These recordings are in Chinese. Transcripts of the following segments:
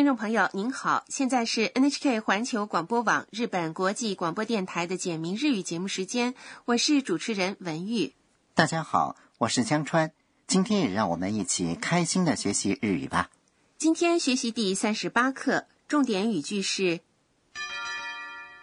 听众朋友您好，现在是 NHK 环球广播网日本国际广播电台的简明日语节目时间，我是主持人文玉。大家好，我是江川，今天也让我们一起开心的学习日语吧。今天学习第三十八课，重点语句是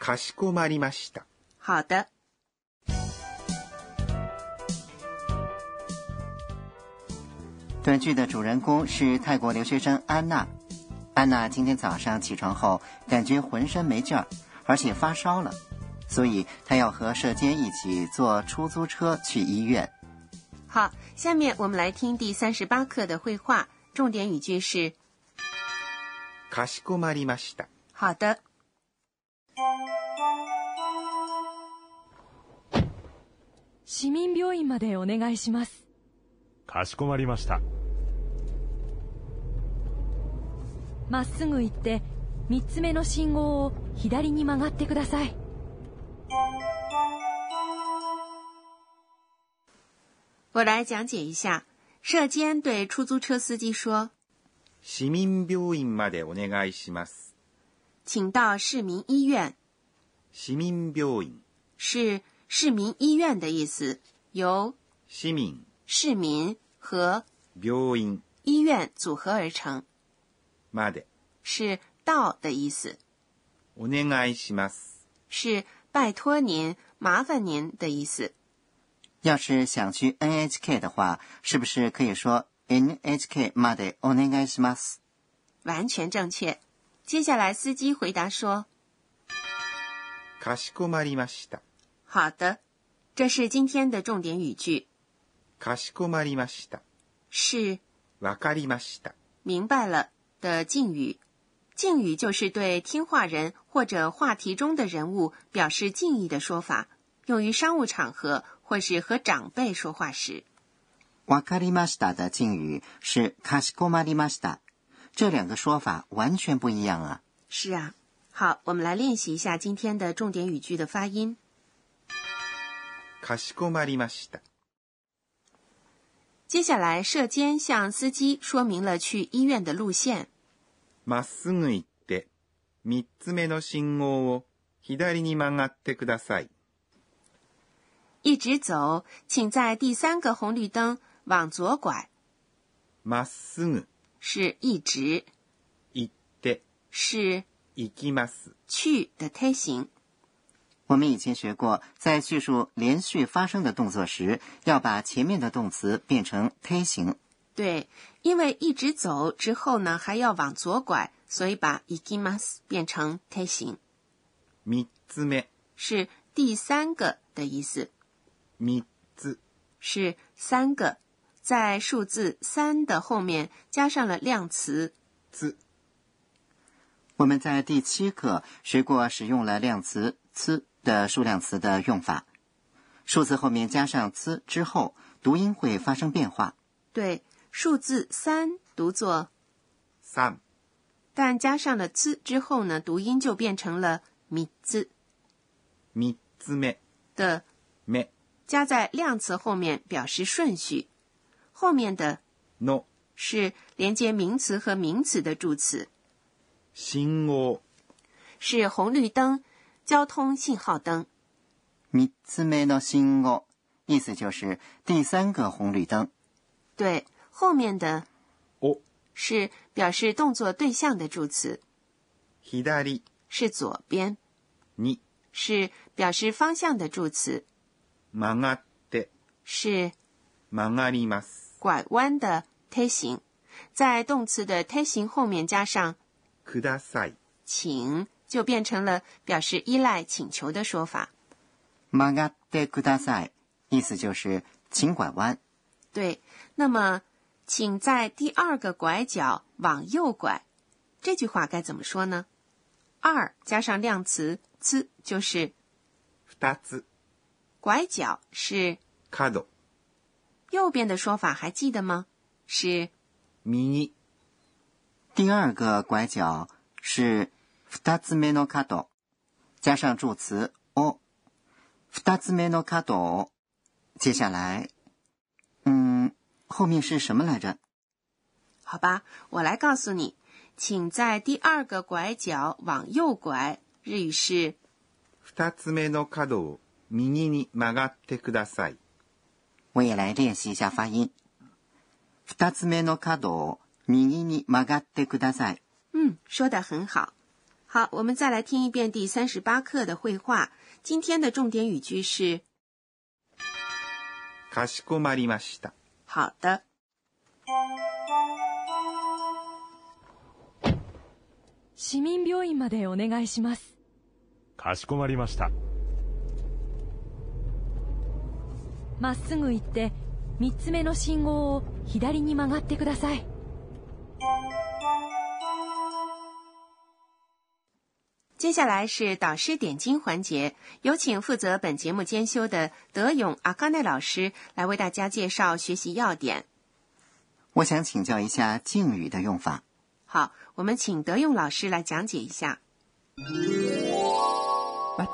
かしこまりました。好的。短剧的主人公是泰国留学生安娜。 安娜今天早上起床后，感觉浑身没劲儿，而且发烧了，所以她要和社监一起坐出租车去医院。好，下面我们来听第三十八课的绘画，重点语句是かしこまりました。好的。市民病院までお願いします。かしこまりました。 まっすぐ行って、三つ目の信号を左に曲がってください。我来讲解一下。社监对出租车司机说市民病院までお願いします。：“请到市民医院。市民病院、”是市民医院的意思，由市民、市民和病院医院组合而成，まで是到的意思，お願いします。是拜托您、麻烦您的意思。要是想去 NHK 的话，是不是可以说 NHK までお願いします？完全正确。接下来，司机回答说かしこまりました。：“好的。”这是今天的重点语句，かしこまりました。是わかりました。明白了 的敬语。敬语就是对听话人或者话题中的人物表示敬意的说法，用于商务场合或是和长辈说话时。わかりました的敬语是かしこまりました，这两个说法完全不一样啊。是啊，好，我们来练习一下今天的重点语句的发音。かしこまりました。接下来，社监向司机说明了去医院的路线。 まっすぐ行って、三つ目の信号を左に曲がってください。一直走，请在第三个红绿灯往左拐。まっすぐ是一直，行って、是行きます。去的推形。我们以前学过，在叙述连续发生的动作时，要把前面的动词变成推形。 对，因为一直走之后呢，还要往左拐，所以把 ikimas 变成推形，三つ目、是第三个的意思，三つ、是三个，在数字三的后面加上了量词。つ、我们在第七课学过使用了量词“呲”的数量词的用法，数字后面加上“呲”之后，读音会发生变化。对， 数字三读作，三、但加上了 “c” 之后呢，读音就变成了米字三つ目、的，目、加在量词后面表示顺序，后面的の、是连接名词和名词的助词，信号、是红绿灯、交通信号灯。三つ目の信号，意思就是第三个红绿灯。对， 后面的を、是表示动作对象的助词，左是左边，に是表示方向的助词，曲がって、是曲がります。拐弯的推形，在动词的推形后面加上ください。请，就变成了表示依赖、请求的说法。曲がってください，意思就是请拐弯。对，那么 请在第二个拐角往右拐，这句话该怎么说呢？二加上量词“呲”就是二つ、拐角是角、右边的说法，还记得吗？是右、第二个拐角是二つ目の角，加上助词を。二つ目の角。接下来，嗯， 后面是什么来着？好吧，我来告诉你， 请在第二个拐角往右拐。日语是二つ目の角を右に曲がってください。我也来练习一下发音。二つ目の角を右に曲がってください。嗯，说的很好。好，我们再来听一遍第三十八课的绘画。今天的重点语句是かしこまりました。 好的。市民病院までお願いします。かしこまりました。まっすぐ行って3つ目の信号を左に曲がってください接下来是导师点睛环节，有请负责本节目监修的德勇阿卡内老师来为大家介绍学习要点。我想请教一下敬语的用法。好，我们请德勇老师来讲解一下。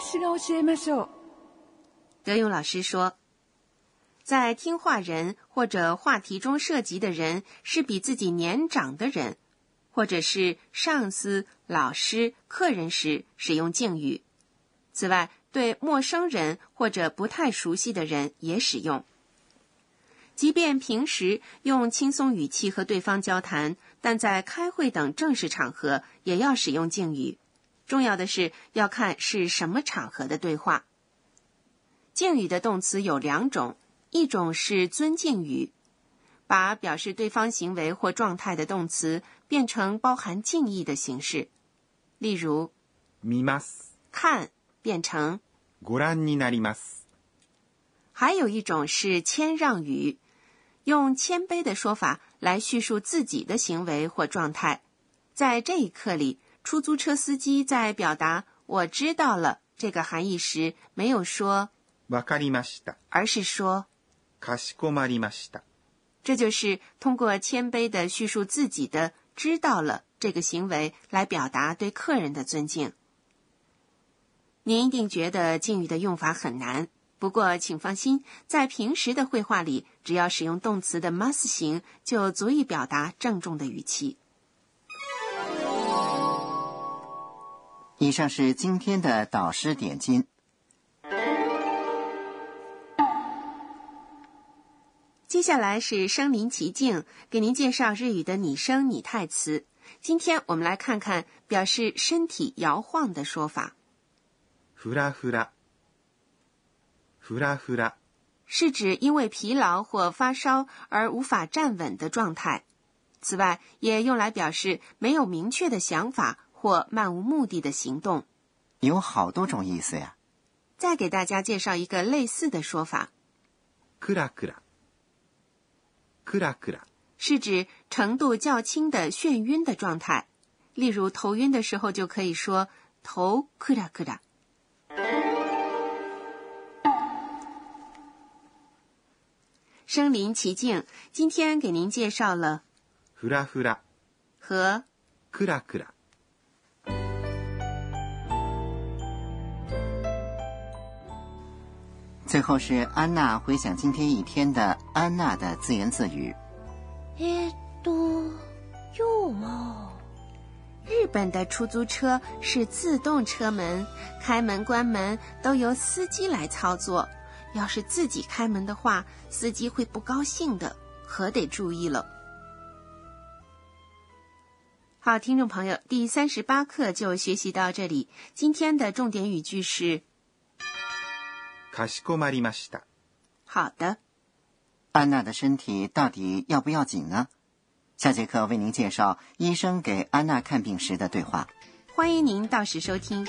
私が教えましょう。德勇老师说，在听话人或者话题中涉及的人是比自己年长的人， 或者是上司、老师、客人时使用敬语。此外，对陌生人或者不太熟悉的人也使用。即便平时用轻松语气和对方交谈，但在开会等正式场合也要使用敬语。重要的是要看是什么场合的对话。敬语的动词有两种，一种是尊敬语，把表示对方行为或状态的动词变成包含敬意的形式。例如，見ます。看变成。ご覧になります。还有一种是谦让语，用谦卑的说法来叙述自己的行为或状态。在这一课里，出租车司机在表达“我知道了”这个含义时，没有说，わかりました。而是说，かしこまりました。 这就是通过谦卑的叙述自己的“知道了”这个行为来表达对客人的尊敬。您一定觉得敬语的用法很难，不过请放心，在平时的绘画里，只要使用动词的 must 形，就足以表达郑重的语气。以上是今天的导师点睛。接下来是身临其境，给您介绍日语的拟声拟态词。今天我们来看看表示身体摇晃的说法。ふらふら。ふらふら。是指因为疲劳或发烧而无法站稳的状态。此外，也用来表示没有明确的想法或漫无目的的行动。有好多种意思呀。再给大家介绍一个类似的说法。くらくら。 くらくら。是指程度较轻的眩晕的状态。例如头晕的时候就可以说头くらくら。身临其境，今天给您介绍了ふらふら。和くらくら。 最后是安娜回想今天一天的安娜的自言自语。えっと、今日は。日本的出租车是自动车门，开门关门都由司机来操作。要是自己开门的话，司机会不高兴的，可得注意了。好，听众朋友，第三十八课就学习到这里。今天的重点语句是 かしこまりました。好的。安娜的身体到底要不要紧呢？下节课为您介绍医生给安娜看病时的对话。欢迎您到时收听。